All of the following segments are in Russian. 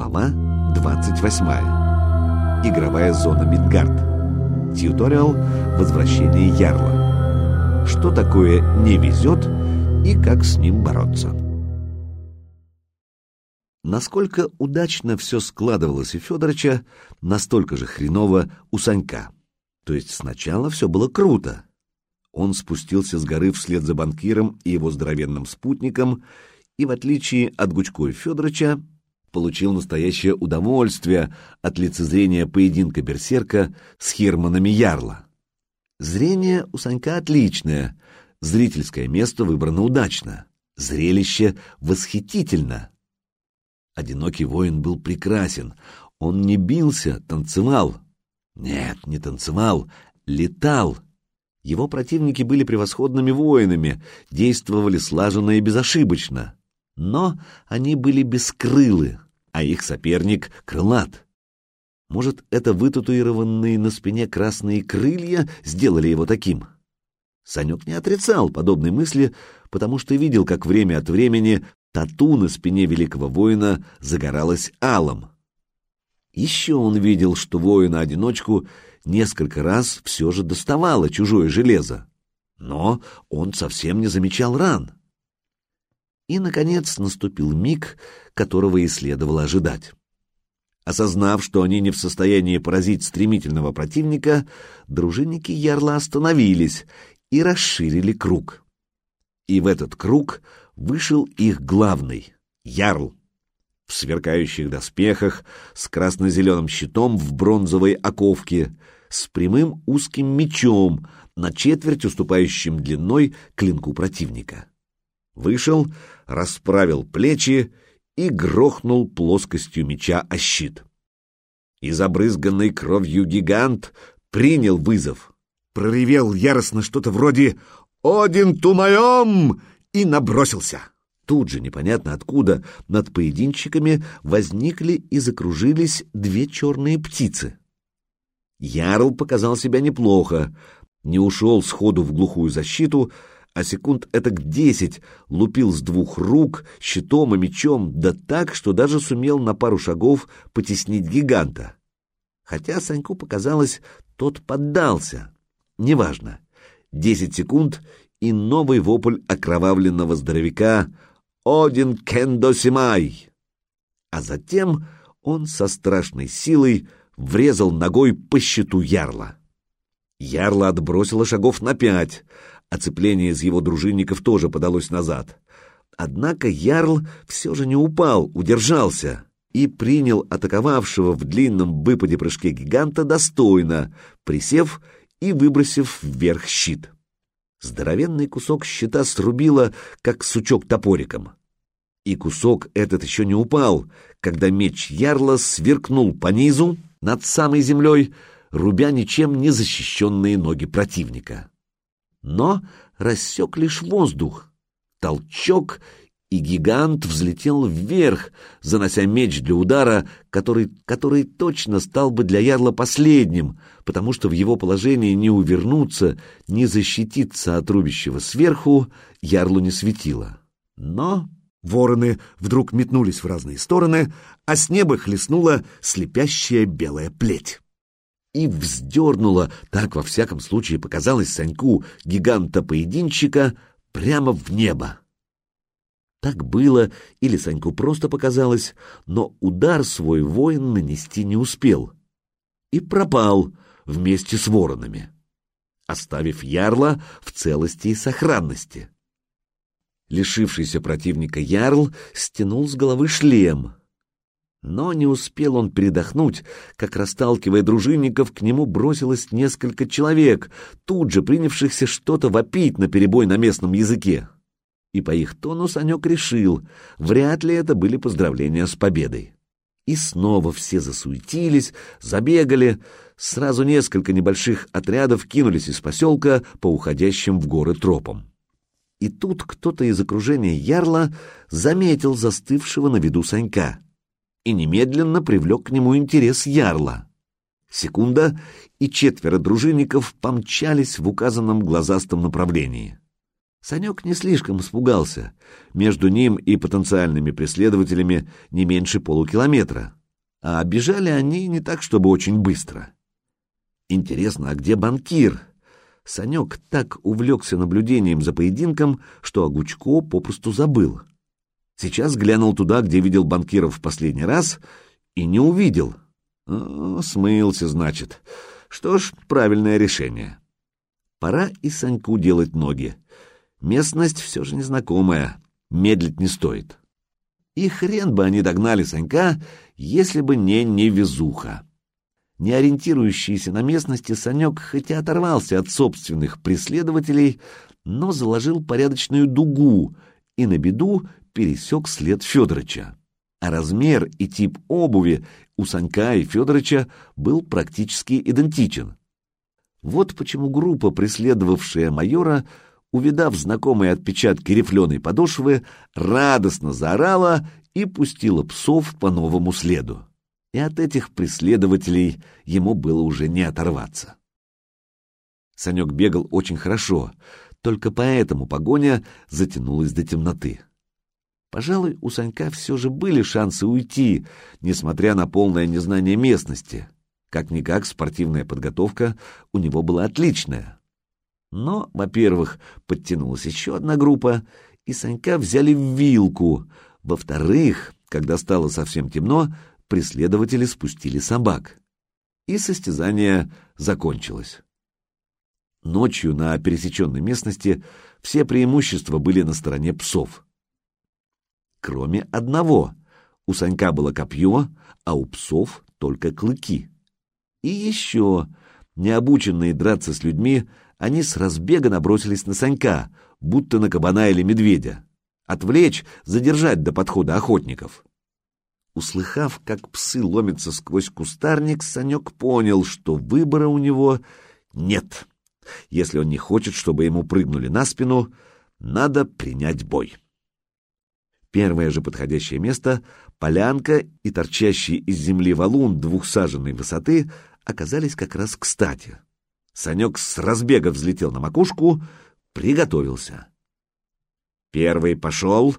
Глава 28. Игровая зона Мидгард. Тьюториал «Возвращение Ярла». Что такое «не везет» и как с ним бороться. Насколько удачно все складывалось у Федорыча, настолько же хреново у Санька. То есть сначала все было круто. Он спустился с горы вслед за банкиром и его здоровенным спутником, и, в отличие от Гучко и Федорыча, получил настоящее удовольствие от лицезрения поединка берсерка с Херманами Ярла. Зрение у Санька отличное, зрительское место выбрано удачно, зрелище восхитительно. Одинокий воин был прекрасен, он не бился, танцевал. Нет, не танцевал, летал. Его противники были превосходными воинами, действовали слаженно и безошибочно но они были бескрылы, а их соперник крылат. Может, это вытатуированные на спине красные крылья сделали его таким? Санек не отрицал подобной мысли, потому что видел, как время от времени тату на спине великого воина загоралась алом. Еще он видел, что воина-одиночку несколько раз все же доставало чужое железо, но он совсем не замечал ран. И, наконец, наступил миг, которого и следовало ожидать. Осознав, что они не в состоянии поразить стремительного противника, дружинники Ярла остановились и расширили круг. И в этот круг вышел их главный — Ярл. В сверкающих доспехах, с красно-зеленым щитом в бронзовой оковке, с прямым узким мечом, на четверть уступающим длиной клинку противника. Вышел, расправил плечи и грохнул плоскостью меча о щит. И забрызганный кровью гигант принял вызов. Проревел яростно что-то вроде «Один тумаем!» и набросился. Тут же, непонятно откуда, над поединщиками возникли и закружились две черные птицы. Ярл показал себя неплохо, не ушел сходу в глухую защиту, а секунд этак десять лупил с двух рук, щитом и мечом, да так, что даже сумел на пару шагов потеснить гиганта. Хотя Саньку показалось, тот поддался. Неважно. Десять секунд, и новый вопль окровавленного здоровяка «Один кендо симай!» А затем он со страшной силой врезал ногой по щиту ярла. Ярла отбросила шагов на пять, Оцепление из его дружинников тоже подалось назад. Однако Ярл все же не упал, удержался и принял атаковавшего в длинном выпаде прыжке гиганта достойно, присев и выбросив вверх щит. Здоровенный кусок щита срубило, как сучок топориком. И кусок этот еще не упал, когда меч Ярла сверкнул по низу, над самой землей, рубя ничем не защищенные ноги противника но рассек лишь воздух. Толчок, и гигант взлетел вверх, занося меч для удара, который, который точно стал бы для ярла последним, потому что в его положении не увернуться, не защититься от рубящего сверху ярлу не светило. Но вороны вдруг метнулись в разные стороны, а с неба хлестнула слепящая белая плеть и вздернула, так во всяком случае показалось Саньку, гиганта-поединщика, прямо в небо. Так было, или Саньку просто показалось, но удар свой воин нанести не успел. И пропал вместе с воронами, оставив ярла в целости и сохранности. Лишившийся противника ярл стянул с головы шлем — но не успел он передохнуть, как, расталкивая дружинников, к нему бросилось несколько человек, тут же принявшихся что-то вопить на перебой на местном языке. И по их тону Санек решил, вряд ли это были поздравления с победой. И снова все засуетились, забегали, сразу несколько небольших отрядов кинулись из поселка по уходящим в горы тропам. И тут кто-то из окружения Ярла заметил застывшего на виду Санька — и немедленно привлек к нему интерес Ярла. Секунда, и четверо дружинников помчались в указанном глазастом направлении. Санек не слишком испугался. Между ним и потенциальными преследователями не меньше полукилометра. А бежали они не так, чтобы очень быстро. Интересно, а где банкир? Санек так увлекся наблюдением за поединком, что о Гучко попросту забыл. Сейчас глянул туда, где видел банкиров в последний раз, и не увидел. О, смылся, значит. Что ж, правильное решение. Пора и Саньку делать ноги. Местность все же незнакомая, медлить не стоит. И хрен бы они догнали Санька, если бы не невезуха. Не ориентирующийся на местности, Санек хоть и оторвался от собственных преследователей, но заложил порядочную дугу и на беду пересек след Федорыча. А размер и тип обуви у Санька и Федорыча был практически идентичен. Вот почему группа, преследовавшая майора, увидав знакомые отпечатки рифленой подошвы, радостно заорала и пустила псов по новому следу. И от этих преследователей ему было уже не оторваться. Санек бегал очень хорошо, только поэтому погоня затянулась до темноты. Пожалуй, у Санька все же были шансы уйти, несмотря на полное незнание местности. Как-никак спортивная подготовка у него была отличная. Но, во-первых, подтянулась еще одна группа, и Санька взяли в вилку. Во-вторых, когда стало совсем темно, преследователи спустили собак. И состязание закончилось. Ночью на пересеченной местности все преимущества были на стороне псов. Кроме одного. У Санька было копье, а у псов только клыки. И еще, необученные драться с людьми, они с разбега набросились на Санька, будто на кабана или медведя. Отвлечь, задержать до подхода охотников. Услыхав, как псы ломятся сквозь кустарник, Санек понял, что выбора у него нет. Если он не хочет, чтобы ему прыгнули на спину, надо принять бой. Первое же подходящее место, полянка и торчащий из земли валун двухсаженной высоты оказались как раз кстати. Санек с разбега взлетел на макушку, приготовился. Первый пошел,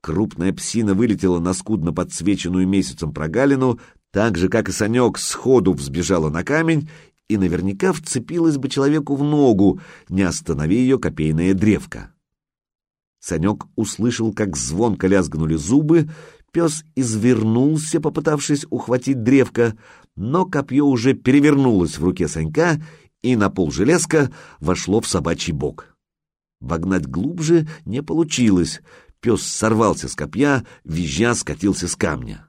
крупная псина вылетела на скудно подсвеченную месяцем прогалину, так же, как и Санек, сходу взбежала на камень и наверняка вцепилась бы человеку в ногу, не останови ее копейная древка. Санек услышал, как звонко лязгнули зубы, пес извернулся, попытавшись ухватить древко, но копье уже перевернулось в руке Санька, и на пол железка вошло в собачий бок. Вогнать глубже не получилось, пес сорвался с копья, визжа скатился с камня.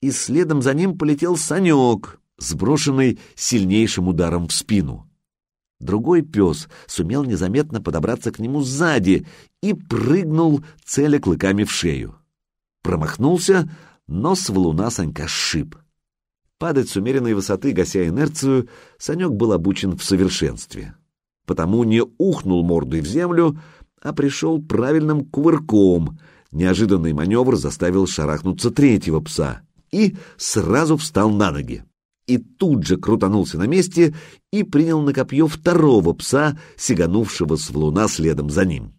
И следом за ним полетел Санек, сброшенный сильнейшим ударом в спину. Другой пес сумел незаметно подобраться к нему сзади и прыгнул, целя клыками в шею. Промахнулся, но с валуна Санька сшиб. Падать с умеренной высоты, гася инерцию, Санек был обучен в совершенстве. Потому не ухнул мордой в землю, а пришел правильным кувырком. Неожиданный маневр заставил шарахнуться третьего пса и сразу встал на ноги. И тут же крутанулся на месте и принял на копье второго пса, сиганувшего с влуна следом за ним.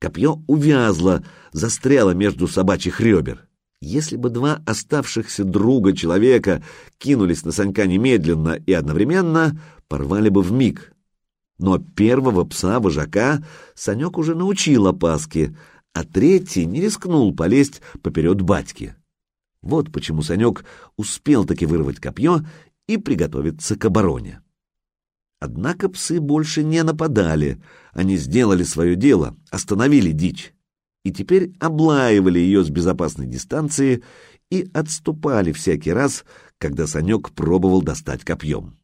Копье увязло, застряло между собачьих ребер. Если бы два оставшихся друга человека кинулись на Санька немедленно и одновременно, порвали бы в миг. Но первого пса-вожака Санек уже научил опаске, а третий не рискнул полезть поперед батьки. Вот почему Санек успел таки вырвать копье и приготовиться к обороне. Однако псы больше не нападали, они сделали свое дело, остановили дичь, и теперь облаивали ее с безопасной дистанции и отступали всякий раз, когда Санек пробовал достать копьем.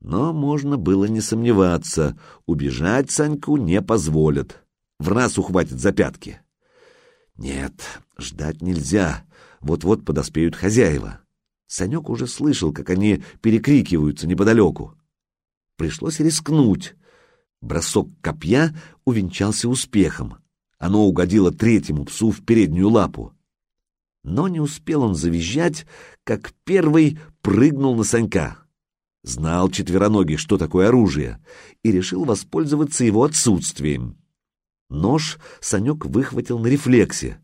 Но можно было не сомневаться, убежать Саньку не позволят, в раз ухватит за пятки. Нет, ждать нельзя, вот-вот подоспеют хозяева. Санек уже слышал, как они перекрикиваются неподалеку. Пришлось рискнуть. Бросок копья увенчался успехом. Оно угодило третьему псу в переднюю лапу. Но не успел он завизжать, как первый прыгнул на Санька. Знал четвероногий, что такое оружие, и решил воспользоваться его отсутствием. Нож Санек выхватил на рефлексе.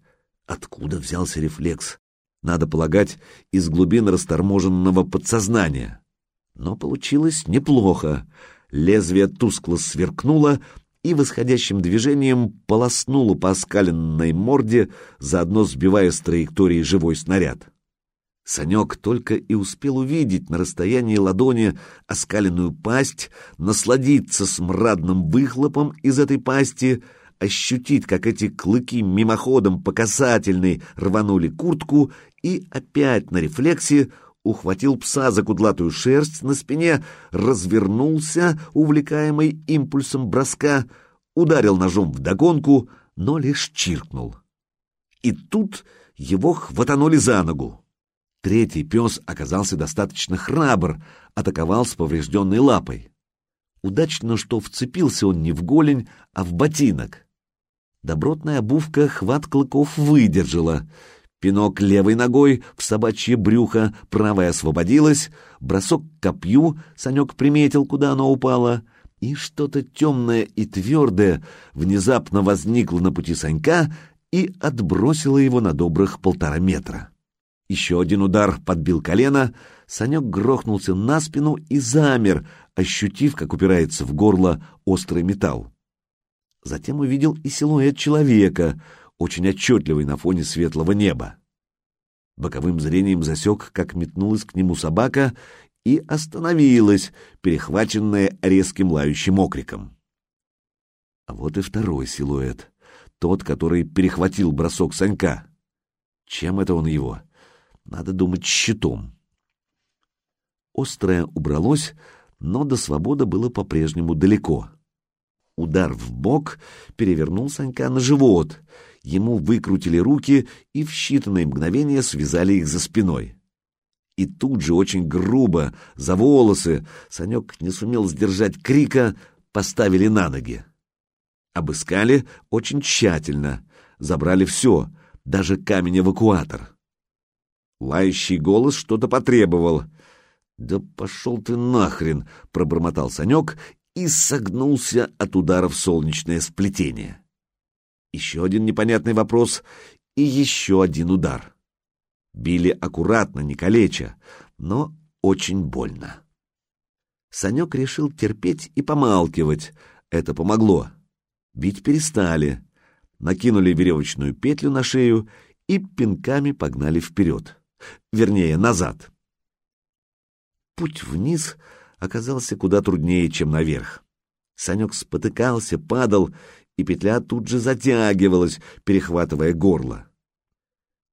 Откуда взялся рефлекс? Надо полагать, из глубин расторможенного подсознания. Но получилось неплохо. Лезвие тускло сверкнуло и восходящим движением полоснуло по оскаленной морде, заодно сбивая с траектории живой снаряд. Санек только и успел увидеть на расстоянии ладони оскаленную пасть, насладиться смрадным выхлопом из этой пасти, ощутить, как эти клыки мимоходом по касательной рванули куртку и опять на рефлексе ухватил пса за кудлатую шерсть на спине, развернулся, увлекаемый импульсом броска, ударил ножом в догонку, но лишь чиркнул. И тут его хватанули за ногу. Третий пес оказался достаточно храбр, атаковал с поврежденной лапой. Удачно, что вцепился он не в голень, а в ботинок. Добротная обувка хват клыков выдержала. Пинок левой ногой в собачье брюхо, правая освободилась, бросок к копью, Санек приметил, куда оно упало, и что-то темное и твердое внезапно возникло на пути Санька и отбросило его на добрых полтора метра. Еще один удар подбил колено, Санек грохнулся на спину и замер, ощутив, как упирается в горло острый металл. Затем увидел и силуэт человека, очень отчетливый на фоне светлого неба. Боковым зрением засек, как метнулась к нему собака и остановилась, перехваченная резким лающим окриком. А вот и второй силуэт, тот, который перехватил бросок Санька. Чем это он его? — надо думать щитом. Острое убралось, но до свободы было по-прежнему далеко. Удар в бок перевернул Санька на живот. Ему выкрутили руки и в считанные мгновения связали их за спиной. И тут же очень грубо, за волосы, Санек не сумел сдержать крика, поставили на ноги. Обыскали очень тщательно, забрали все, даже камень-эвакуатор. Лающий голос что-то потребовал. «Да пошел ты нахрен!» — пробормотал Санек и согнулся от удара в солнечное сплетение. Еще один непонятный вопрос и еще один удар. Били аккуратно, не калеча, но очень больно. Санек решил терпеть и помалкивать. Это помогло. Бить перестали. Накинули веревочную петлю на шею и пинками погнали вперед вернее, назад. Путь вниз оказался куда труднее, чем наверх. Санек спотыкался, падал, и петля тут же затягивалась, перехватывая горло.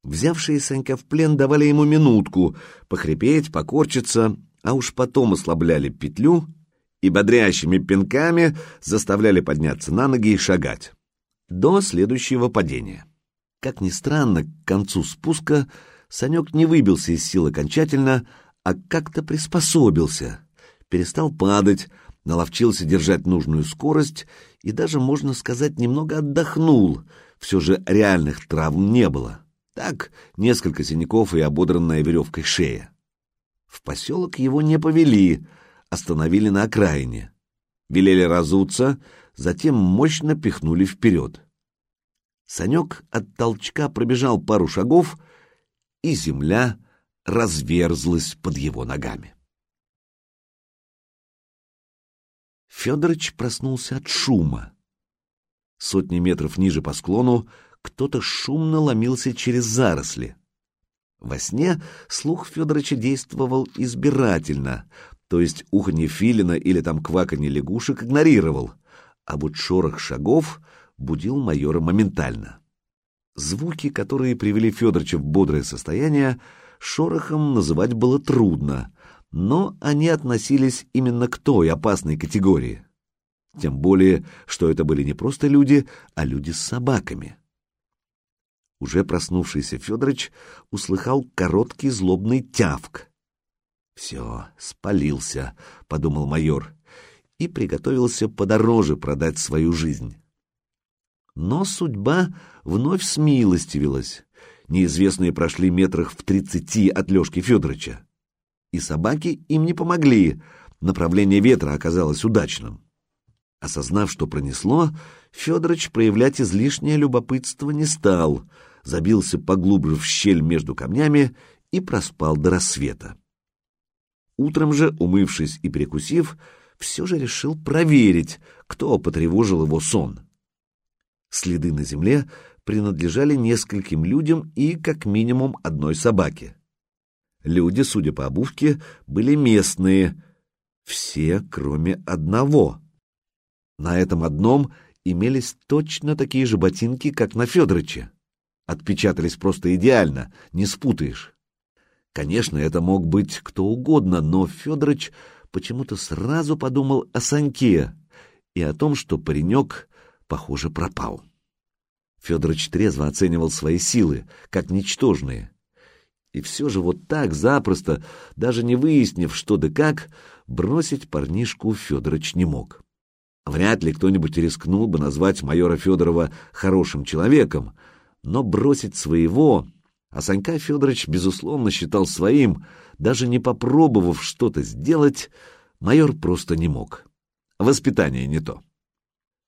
Взявшие Санька в плен давали ему минутку похрипеть, покорчиться, а уж потом ослабляли петлю и бодрящими пинками заставляли подняться на ноги и шагать. До следующего падения. Как ни странно, к концу спуска Санек не выбился из сил окончательно, а как-то приспособился, перестал падать, наловчился держать нужную скорость и даже, можно сказать, немного отдохнул, все же реальных травм не было. Так, несколько синяков и ободранная веревкой шея. В поселок его не повели, остановили на окраине. Велели разуться, затем мощно пихнули вперед. Санек от толчка пробежал пару шагов — и земля разверзлась под его ногами. Федорович проснулся от шума. Сотни метров ниже по склону кто-то шумно ломился через заросли. Во сне слух Федоровича действовал избирательно, то есть уханье филина или там кваканье лягушек игнорировал, а вот шорох шагов будил майора моментально. Звуки, которые привели Федоровича в бодрое состояние, шорохом называть было трудно, но они относились именно к той опасной категории. Тем более, что это были не просто люди, а люди с собаками. Уже проснувшийся Федорович услыхал короткий злобный тявк. «Все, спалился», — подумал майор, и приготовился подороже продать свою жизнь. Но судьба вновь смилостивилась. Неизвестные прошли метрах в тридцати от Лешки Федоровича. И собаки им не помогли, направление ветра оказалось удачным. Осознав, что пронесло, Федорович проявлять излишнее любопытство не стал, забился поглубже в щель между камнями и проспал до рассвета. Утром же, умывшись и перекусив, все же решил проверить, кто потревожил его сон. Следы на земле принадлежали нескольким людям и как минимум одной собаке. Люди, судя по обувке, были местные, все, кроме одного. На этом одном имелись точно такие же ботинки, как на Федорыче. Отпечатались просто идеально, не спутаешь. Конечно, это мог быть кто угодно, но Федорович почему-то сразу подумал о Саньке и о том, что паренек, похоже, пропал. Федорович трезво оценивал свои силы, как ничтожные. И все же вот так запросто, даже не выяснив, что да как, бросить парнишку Федорович не мог. Вряд ли кто-нибудь рискнул бы назвать майора Федорова хорошим человеком, но бросить своего а Санька Федорович, безусловно, считал своим, даже не попробовав что-то сделать, майор просто не мог. Воспитание не то.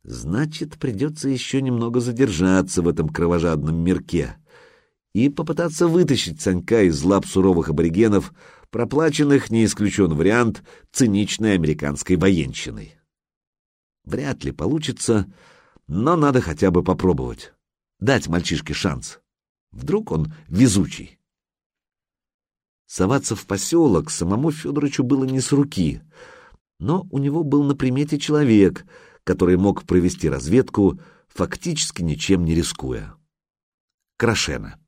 Значит, придется еще немного задержаться в этом кровожадном мирке и попытаться вытащить Санька из лап суровых аборигенов, проплаченных, не исключен вариант, циничной американской военщиной. Вряд ли получится, но надо хотя бы попробовать. Дать мальчишке шанс. Вдруг он везучий. Соваться в поселок самому Федоровичу было не с руки, но у него был на примете человек, который мог провести разведку, фактически ничем не рискуя. Крашена.